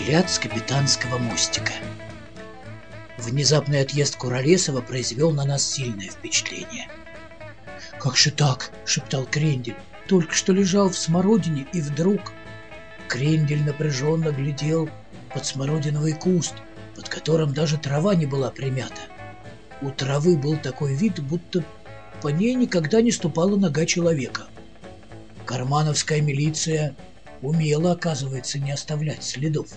Взгляд с капитанского мостика. Внезапный отъезд Куролесова произвел на нас сильное впечатление. «Как же так?» — шептал Крендель. «Только что лежал в смородине, и вдруг...» Крендель напряженно глядел под смородиновый куст, под которым даже трава не была примята. У травы был такой вид, будто по ней никогда не ступала нога человека. Кармановская милиция умела, оказывается, не оставлять следов.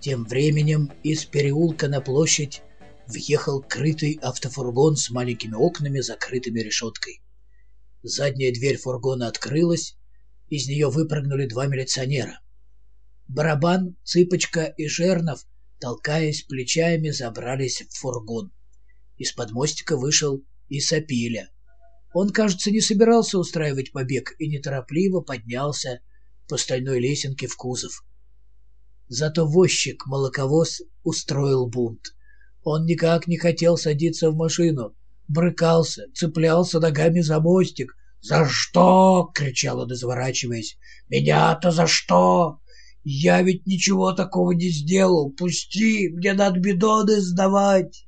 Тем временем из переулка на площадь въехал крытый автофургон с маленькими окнами, закрытыми решеткой. Задняя дверь фургона открылась, из нее выпрыгнули два милиционера. Барабан, Цыпочка и Жернов, толкаясь плечами, забрались в фургон. Из-под мостика вышел и Сапиля. Он, кажется, не собирался устраивать побег и неторопливо поднялся по стальной лесенке в кузов. Зато возчик-молоковоз устроил бунт. Он никак не хотел садиться в машину, брыкался, цеплялся ногами за мостик. «За что?» — кричал он, изворачиваясь. «Меня-то за что? Я ведь ничего такого не сделал. Пусти, мне надо бидоны сдавать!»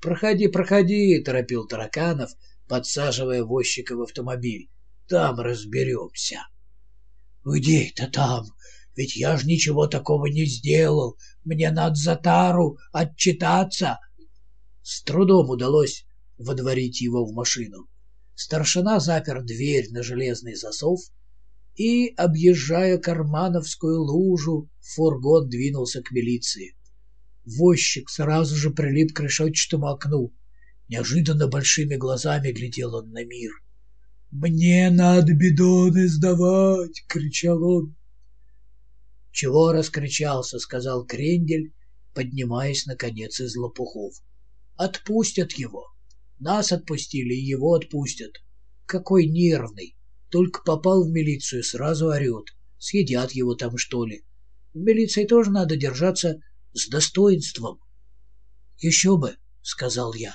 «Проходи, проходи!» — торопил Тараканов, подсаживая возчика в автомобиль. «Там разберемся». «Где это там? Ведь я ж ничего такого не сделал. Мне надо за тару отчитаться». С трудом удалось водворить его в машину. Старшина запер дверь на железный засов и, объезжая Кармановскую лужу, фургон двинулся к милиции. Возчик сразу же прилип к решетчатому окну. Неожиданно большими глазами глядел он на мир. «Мне надо бидоны сдавать!» — кричал он. «Чего раскричался?» — сказал Крендель, поднимаясь, наконец, из лопухов. «Отпустят его. Нас отпустили, и его отпустят. Какой нервный. Только попал в милицию, сразу орет. Съедят его там, что ли. В милиции тоже надо держаться с достоинством». «Еще бы», — сказал я.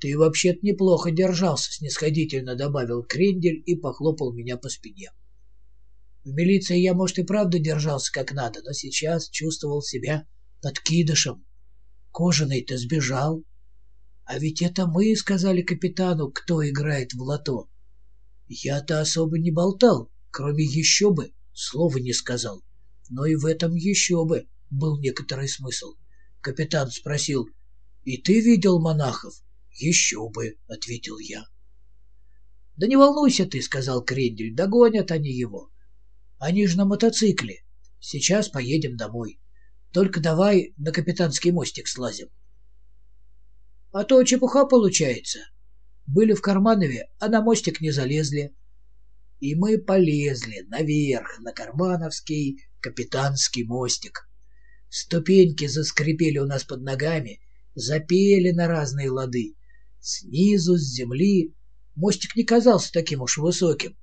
«Ты вообще-то неплохо держался», — снисходительно добавил Крендель и похлопал меня по спине. В милиции я, может, и правда держался как надо, но сейчас чувствовал себя подкидышем. Кожаный-то сбежал. А ведь это мы сказали капитану, кто играет в лото. Я-то особо не болтал, кроме еще бы, слова не сказал. Но и в этом еще бы был некоторый смысл. Капитан спросил, «И ты видел монахов?» «Еще бы», — ответил я. «Да не волнуйся ты», — сказал Крендель, — «догонят они его. Они же на мотоцикле. Сейчас поедем домой. Только давай на капитанский мостик слазим». «А то чепуха получается. Были в Карманове, а на мостик не залезли». И мы полезли наверх на Кармановский капитанский мостик. Ступеньки заскрипели у нас под ногами, запели на разные лады. Снизу, с земли, мостик не казался таким уж высоким.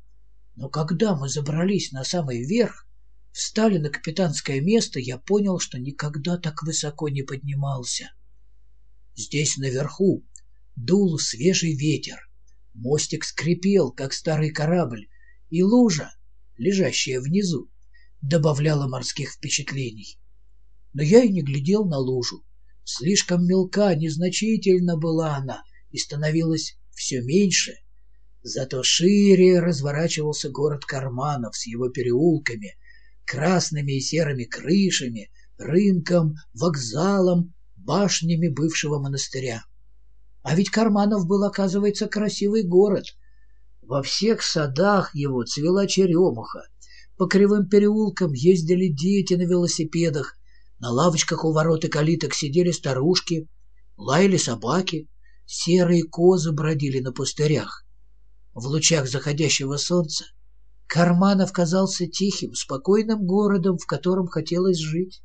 Но когда мы забрались на самый верх, встали на капитанское место, я понял, что никогда так высоко не поднимался. Здесь наверху дул свежий ветер. Мостик скрипел, как старый корабль, и лужа, лежащая внизу, добавляла морских впечатлений. Но я и не глядел на лужу. Слишком мелка, незначительна была она — и становилось все меньше. Зато шире разворачивался город Карманов с его переулками, красными и серыми крышами, рынком, вокзалом, башнями бывшего монастыря. А ведь Карманов был, оказывается, красивый город. Во всех садах его цвела черемуха, по кривым переулкам ездили дети на велосипедах, на лавочках у ворот и калиток сидели старушки, лаяли собаки, Серые козы бродили на пустырях. В лучах заходящего солнца Карманов казался тихим, спокойным городом, в котором хотелось жить.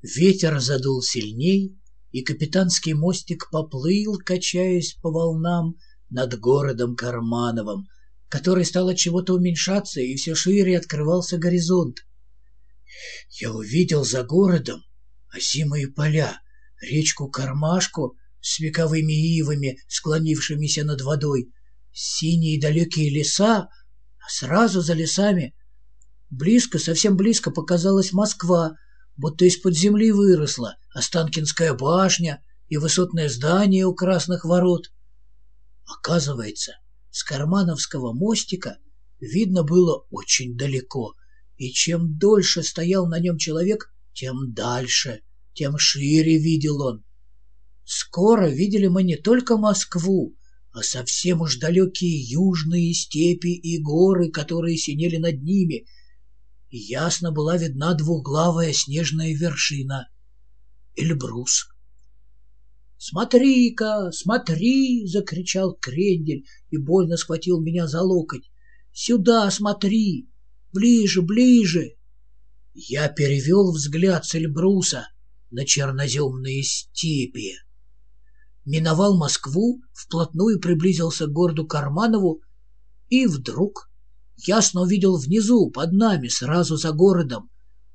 Ветер задул сильней, и капитанский мостик поплыл, качаясь по волнам над городом Кармановым, который стал от чего-то уменьшаться, и все шире открывался горизонт. Я увидел за городом озимые поля, речку Кармашку с вековыми ивами, склонившимися над водой, синие далекие леса, а сразу за лесами Близко, совсем близко показалась Москва, будто из-под земли выросла Останкинская башня и высотное здание у красных ворот. Оказывается, с Кармановского мостика видно было очень далеко, и чем дольше стоял на нем человек, тем дальше, тем шире видел он. Скоро видели мы не только Москву, а совсем уж далекие южные степи и горы, которые синели над ними, и ясно была видна двуглавая снежная вершина — Эльбрус. «Смотри-ка, смотри!» — закричал Крендель и больно схватил меня за локоть. «Сюда смотри! Ближе, ближе!» Я перевел взгляд с Эльбруса на черноземные степи миновал Москву, вплотную приблизился к городу Карманову и вдруг ясно увидел внизу, под нами, сразу за городом,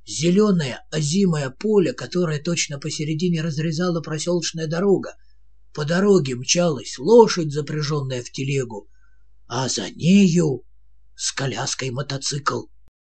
зеленое озимое поле, которое точно посередине разрезала проселочная дорога. По дороге мчалась лошадь, запряженная в телегу, а за нею с коляской мотоцикл.